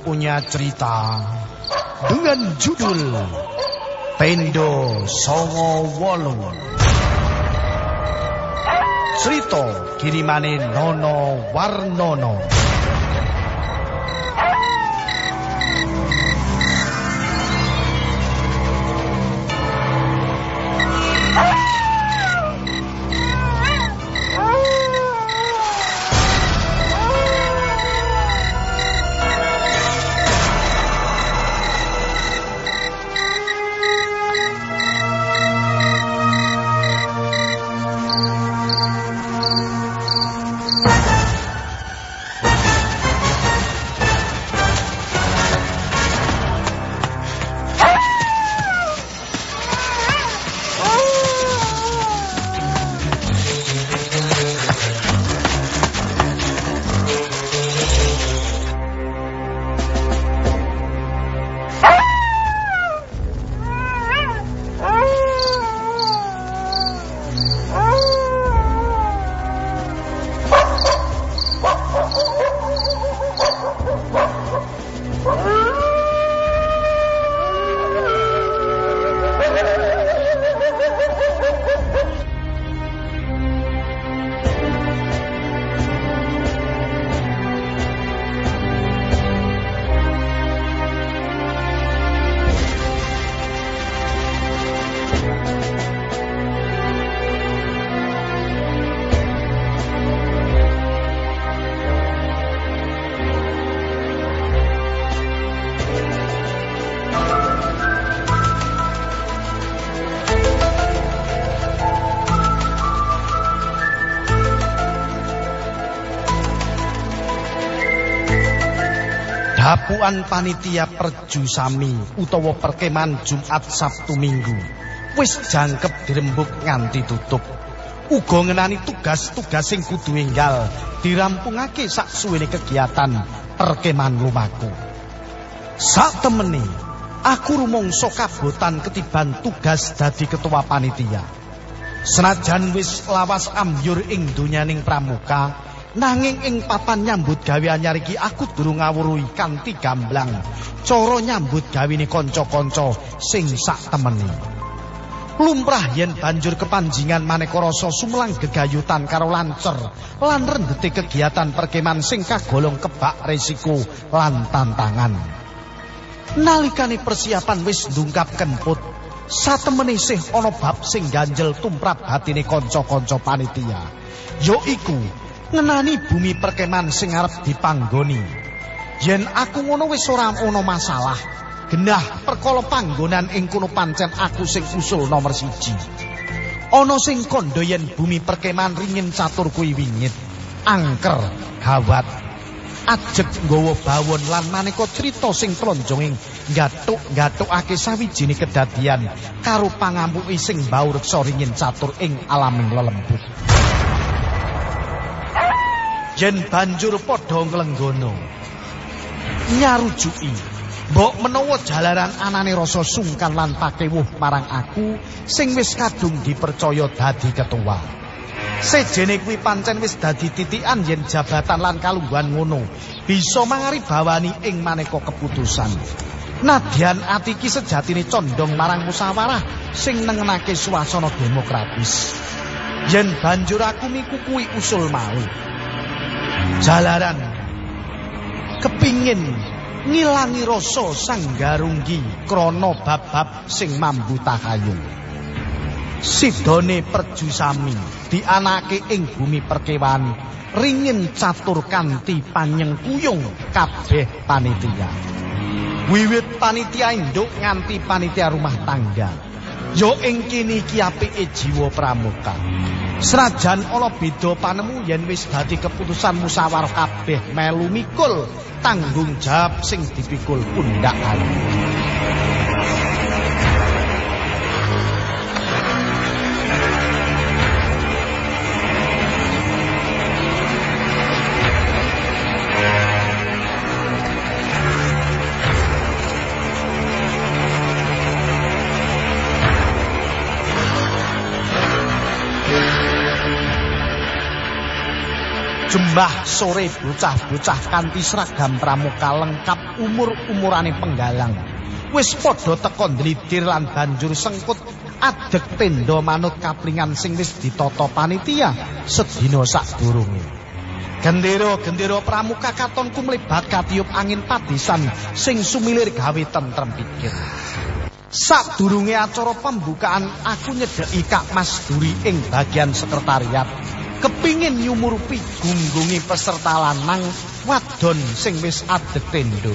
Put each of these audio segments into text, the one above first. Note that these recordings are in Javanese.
Punya cerita dengan judul Pendo Songo Wolu. Cerita kirimane Nono Warnono. Thank you. Dapuan panitia perju sami utawa perkeman Jumat Sabtu Minggu wis jangkep dirembuk nganti tutup. Uga ngenani tugas-tugas sing kudu enggal dirampungake sak suwene kegiatan perkeman lumaku. Sak temene aku rumangsa kabotan ketiban tugas dadi ketua panitia. Senajan wis lawas ambyur ing donyaning pramuka, Nanging ing papan nyambut gawe anyar iki aku durung ngawruhi kanthi gamblang cara nyambut gawene kanca-kanca sing sak temene. Lumrah yen banjur kepanjingan maneka rasa sumlang gegayutan karo lancer lan rendete kegiatan perkeman sing kagolong kebak resiko lan tantangan. Nalikane persiapan wis ndungkap kemput, satemene sih ana bab sing ganjel tumrap batine kanca-kanca panitia. Yaiku ngenani bumi perkeman sing arep dipanggoni. Yen aku ngono wis ora ono masalah. Genah perkara panggonan ing kono pancen aku sing usul nomor siji. Ana sing kandha yen bumi perkeman ringin catur kuwi wingit. Angker, gawat. Ajeg nggawa bawon lan maneka crita sing tronjonging gatuk-gatukake sawijine kedadian karo pangampuki sing bau reksa ringin catur ing alaming lelembut. Yen banjur padha nglenggono nyarujuki. Mbok menawa jalaran anane rasa sungkan lan pakewuh marang aku sing wis kadung dipercaya dadi ketua. Sejene kuwi pancen wis dadi titikan yen jabatan lan kalungguhan ngono bisa mangari bawani ing maneka keputusan. Nadyan ati iki sejatine condong marang musyawarah sing nengenake suasana demokratis. Yen banjur aku miku kuwi usul mau jalaran. Kepingin ngilangi rasa sanggarunggi krana bab-bab sing mambu tahayul sidone perjusami dianake ing bumi perkewan ringin catur kanthi panyengkuyung kabeh panitia. Wiwit panitia induk nganti panitia rumah tangga Yo ing kene iki apike jiwa pramuka. Serajan ana beda panemu yen wis dadi keputusan musyawarah kabeh melu mikul tanggung jawab sing dipikul pundak jembah sore bocah-bocah kanthi seragam pramuka lengkap umur-umurane penggalang. Wis padha teka ndlidir lan banjur sengkut adeg tenda manut kaplingan sing wis ditata panitia sedina sadurunge gendera-gendera pramuka katon mlebat katiup angin padisan sing sumilir gawe tentrem pikir. Sadurunge acara pembukaan aku nyedeki Kak Mas Duri ing bagian sekretariat. Kepingin nyumurupi gunggungi peserta lanang wadon sing wis adeg tendo.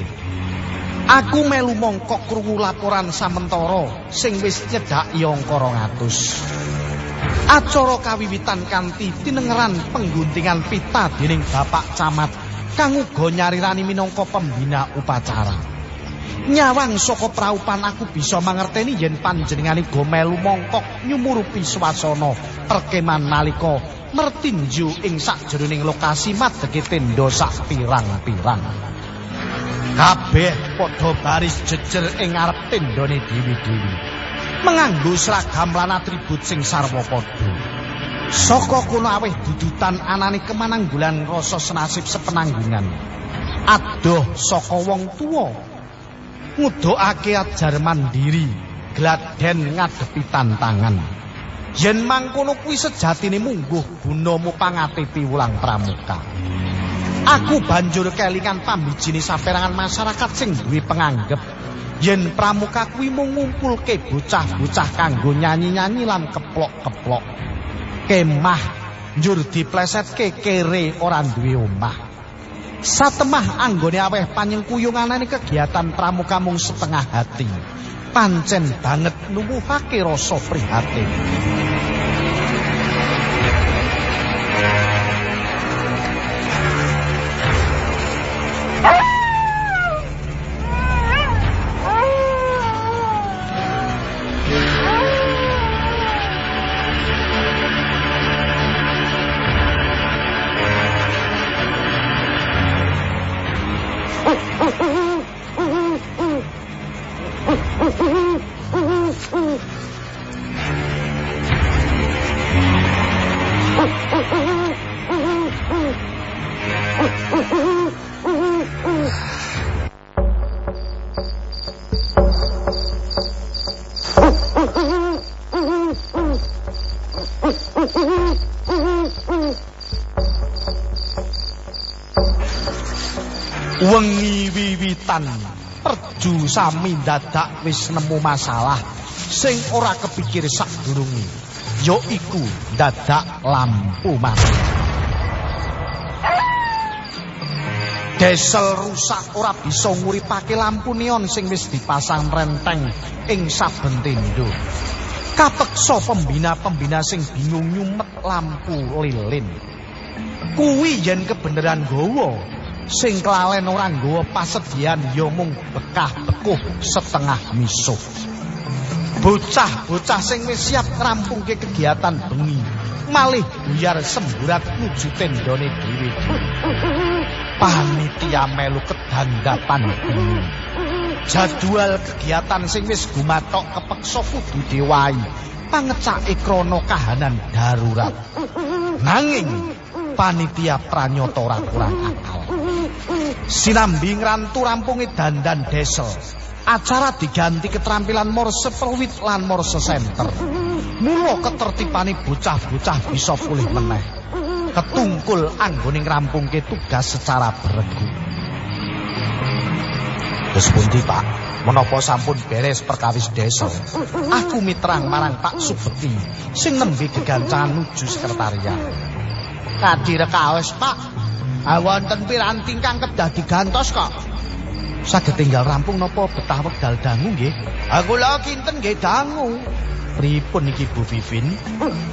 Aku melu mongkok krungu laporan samentara sing wis nyedhaki angka 200. Acara kawiwitan kanthi tinengeran pengguntingan pita dening Bapak Camat kang uga nyarirani minangka pembina upacara. Nyawang saka praupan aku bisa mangerteni yen panjenengane go melu mongkok nyumurupi swasana perkeman nalika mertinju ing sakjroning lokasi madheke tenda sak pirang-pirang. Kabeh padha baris jejer ing ngarep tendane dewi-dewi. Menganggo seragam lan atribut sing sarwa padha. Saka kono aweh dudutan anane kemananggulan rasa senasib sepenanggungan. Adoh saka wong tuwa ngudhokake ajar mandiri gladen ngadepi tantangan. Yen mangkono kuwi sejatine mungguh gunamu pangatipi wulang pramuka. Aku banjur kelingan pambijine saperangan masyarakat sing duwe penganggep. Yen pramuka kuwi mung ngumpulke bocah-bocah kanggo nyanyi-nyanyi lan keplok-keplok. Kemah njur diplesetke kere ora duwe omah Satemah anggone aweh panyengkuyungane kegiatan pramuka mung setengah hati. Pancen banget nuwuhake rasa prihatin. Wiwitan perju sami dadak wis nemu masalah sing ora kepikir sadurunge ya iku dadak lampu mati Desel rusak ora bisa nguripake lampu neon sing wis dipasang renteng ing saben tenda. Kapeksa pembina-pembina sing bingung nyumet lampu lilin. Kuwi yen kebeneran gawa sing kelalen ora nggawa pasedian ya mung bekah bekuh setengah misuh. Bocah-bocah sing wis siap ngrampungke kegiatan bengi, malih buyar semburat nuju tendone dhewe. Panitia melu kedandapan. Jadwal kegiatan sing wis gumatok kepeksa kudu diwahi. Pangecake krana kahanan darurat. Nanging panitia pranyata ora kurang akal. Sinambi ngrantu rampunge dandan desa. Acara diganti keterampilan morse perwit lan morse center. Mula ketertipane bocah-bocah bisa pulih meneh. Ketungkul anggone ngrampungke tugas secara beregu. Wis pundi, Pak? Menapa sampun beres perkawis desa? Aku mitrang marang Pak Subeti sing nembe gegancangan nuju sekretariat. Kadire kaos, Pak. Ah wonten piranti kang kedah digantos kok. Saged tinggal rampung napa betah wekdal dangu nggih? Aku lho kinten nggih dangu. Pripun iki Bu Vivin?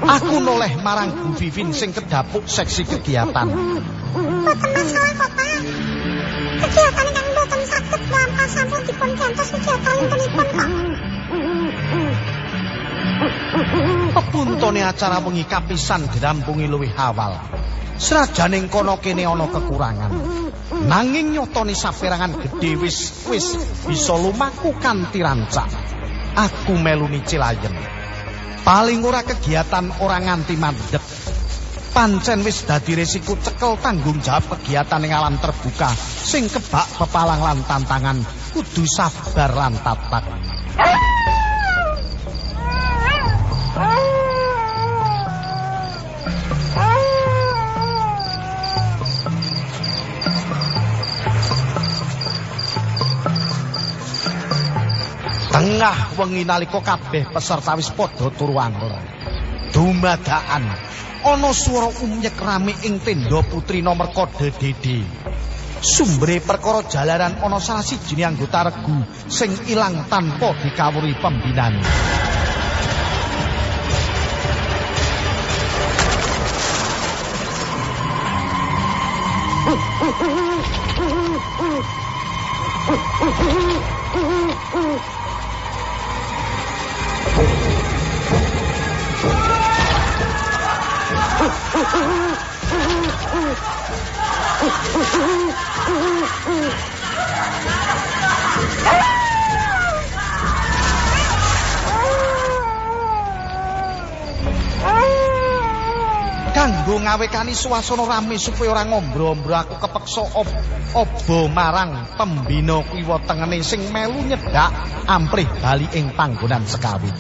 Aku noleh marang Bu Vivin sing kedapuk seksi kegiatan. Mboten masalah kok, Pak. Kegiatan kang mboten saged nampa sampun dipun gantos kegiatan punipun kok. Pepuntone acara wengi kapisan dirampungi luwih awal. Serajaning kono kene ana kekurangan. Nanging nyotoni saperangan gedhe wis wis bisa lumaku kanthi rancak. Aku melu cilayen. Paling ora kegiatan ora nganti mandeg. Pancen wis dadi resiko cekel tanggung jawab kegiatan ing alam terbuka sing kebak pepalang lan tantangan kudu sabar lan tatak. Tengah wengi nalika kabeh peserta wis padha turu angler. Dumadakan ana swara umyek rame ing tenda putri nomor kode DD. Sumbere perkara jalaran ana salah siji anggota regu sing ilang tanpa dikawuri pembinaan. Kanggo ngawekani suasana rame supaya ora ngombro-ombro aku kepeksa ob obo marang pembina kiwa tengene sing melu nyedak amprih bali ing panggonan sekawi.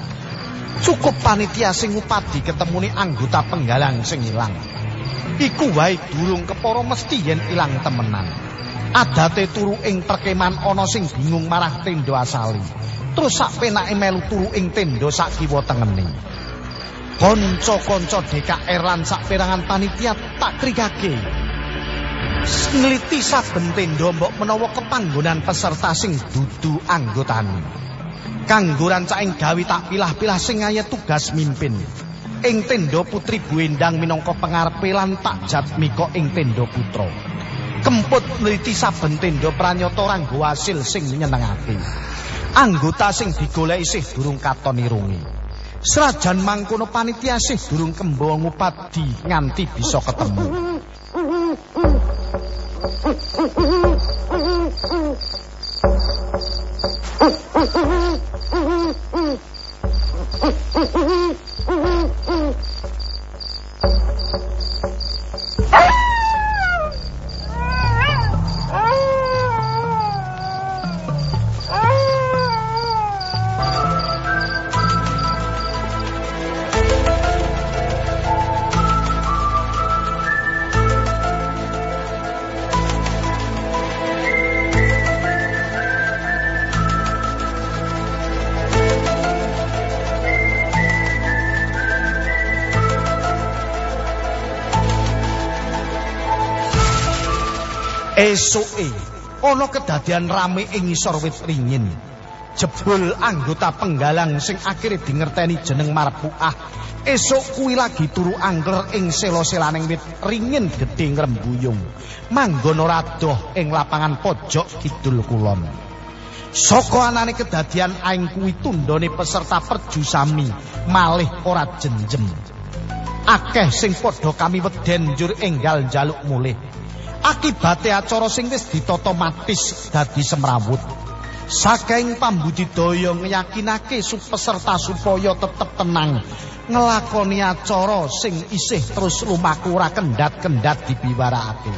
Cukup panitia sing upadi ketemune anggota penggalang sing ilang. Iku wae durung kepara mesti yen ilang temenan. Adate turu ing perkeman ana sing bingung marah tenda asali. Terus sak penake melu turu ing tenda sak kiwa tengene. Kanca-kanca DKR lan saperangan panitia tak krikake. Ngliti saben tenda mbok menawa kepanggonan peserta sing dudu anggotane. Kanggo rancaking gawe tak pilah-pilah sing ngayet tugas mimpin. Ing tenda Putri Buendang minangka pengarepe lan tak Jatmika ing tenda Putra. Kemput nliti saben tenda pranyata ranggo hasil sing nyenengake. Anggota sing digoleki isih durung katon irungi. Serajan mangkono panitia sih durung kembawa ngupadi nganti bisa ketemu. Esuke ana kedadian rame ing ngisor wit ringin. Jebul anggota penggalang sing akhire dingerteni jeneng Marpuah. Esuk kuwi lagi turu angker ing selo-selaning wit ringin gedhe ngrembuyung. Manggon ora doh ing lapangan pojok kidul kulon. Saka anane kedadian aing kuwi tundone peserta perjusami malih ora jenjem. Akeh sing padha kami weden njur enggal njaluk mulih. Akibate acara sing wis ditata matis dadi semrawut. Saking pambudidaya ngeyakinake peserta supaya tetep tenang ngelakoni acara sing isih terus lumaku ora kendat-kendat dibiwarakake.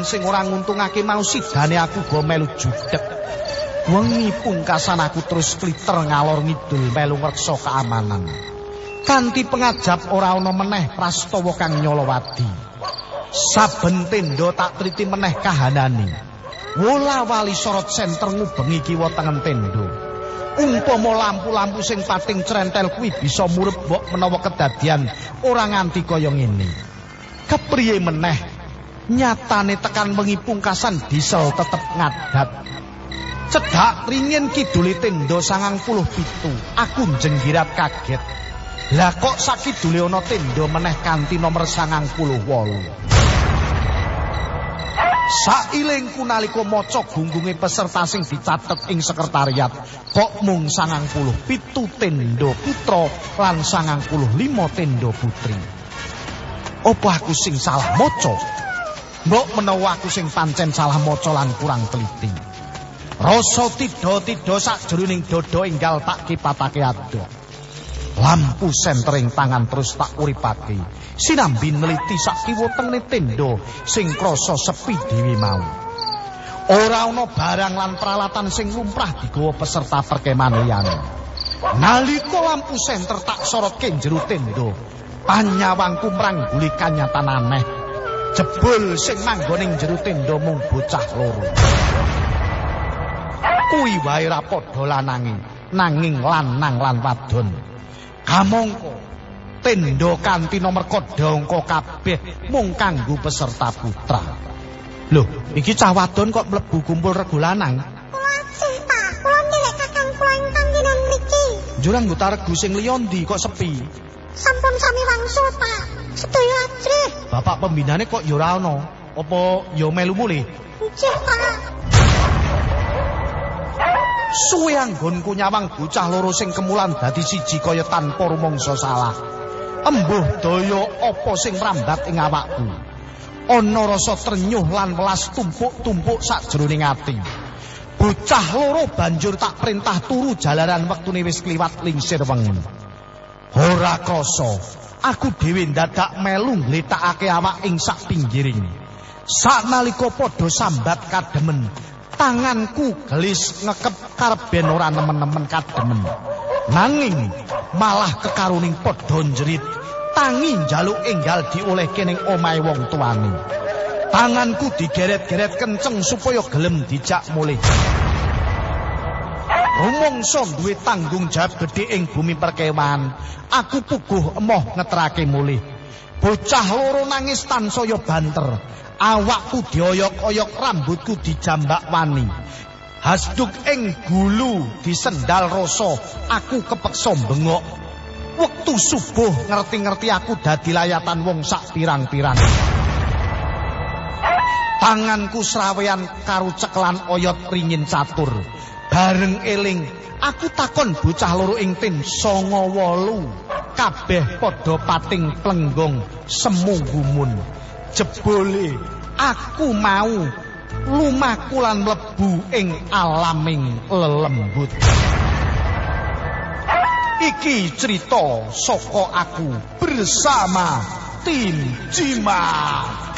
Kahanan sing ora nguntungake mau sidane aku go melu judek. Wengi pungkasan aku terus kliter ngalor ngidul melu ngreksa keamanan. Kanti pengajap ora ana meneh prastawa kang nyolowadi. Saben tenda tak triti meneh kahanane. Wola wali sorot senter ngubengi kiwa tengen tenda. Umpama lampu-lampu sing pating crentel kuwi bisa murup mbok menawa kedadian ora nganti kaya ngene. Kepriye meneh nyatane tekan wengi pungkasan diesel tetep ngadat. Cedak ringin kiduli tenda sangang puluh pitu, aku jenggirat kaget. Lah kok sakidule ana tenda meneh kanthi nomor sangang puluh wolu. Sailingku nalika maca gunggunge peserta sing dicatet ing sekretariat, kok mung sangang puluh pitu tenda putra lan sangang puluh lima tenda putri. Apa aku sing salah maca? Mbok menawa aku sing pancen salah maca lan kurang teliti. Rasa tida-tida sakjroning dada enggal tak kipatake adok. Lampu sentering tangan terus tak uripake. Sinambi neliti sak kiwa tengne tenda sing krasa sepi dhewe mau. Ora ana barang lan peralatan sing lumrah digawa peserta perkemahan liyane. Nalika lampu senter tak sorotke jero tenda, panyawangku mrangguli kanyatan aneh. Jebul sing manggoning jero tenda mung bocah loro. Kuwi wae ra padha lanange, nanging lanang lan wadon. Kamangka tenda kanthi nomor kodha angka kabeh mung kanggo peserta putra. Lho, iki cah wadon kok mlebu kumpul regu lanang? Kula ajih, Pak. Kula nilai kakang kula ingkang dinten mriki. Jurang nggo regu sing liya ndi kok sepi? Sampun sami wangsul, Pak. Sedaya ajrih. Bapak pembinane kok ya ora ana. Apa ya melu mulih? Nggih, Pak. Suwe anggonku nyawang bocah loro sing kemulan dadi siji kaya tanpa rumangsa salah. Embuh daya apa sing mrambat ing awakku. Ana rasa trenyuh lan welas tumpuk-tumpuk sakjroning ati. Bocah loro banjur tak perintah turu jalaran wektune wis kliwat lingsir wengi. Ora krasa, aku dhewe dadak melu ngletakake awak ing sak pinggiring. Saknalika padha sambat kademen, tanganku gelis ngekep karben ora nemen-nemen kademen. Nanging malah kekaruning padha jerit, tangi njaluk enggal diolehke ning omahe wong tuane. Tanganku digeret-geret kenceng supaya gelem dijak mulih. Rumangsa duwe tanggung jawab gedhe ing bumi perkewan, aku puguh emoh ngetrake mulih. Bocah loro nangis tansaya banter. awakku dioyok-oyok rambutku dijambak wani hasduk ing gulu disendal rasa aku kepeksa bengok wektu subuh ngerti-ngerti aku dadi layatan wong sak pirang-pirang tanganku srawean karo ceklan oyot ringin catur bareng eling. Aku takon bocah loro ing tim songo wolu. Kabeh padha pating plenggong semu gumun. Jebole aku mau lumaku lan mlebu ing alaming lelembut. Iki cerita saka aku bersama tim Cimat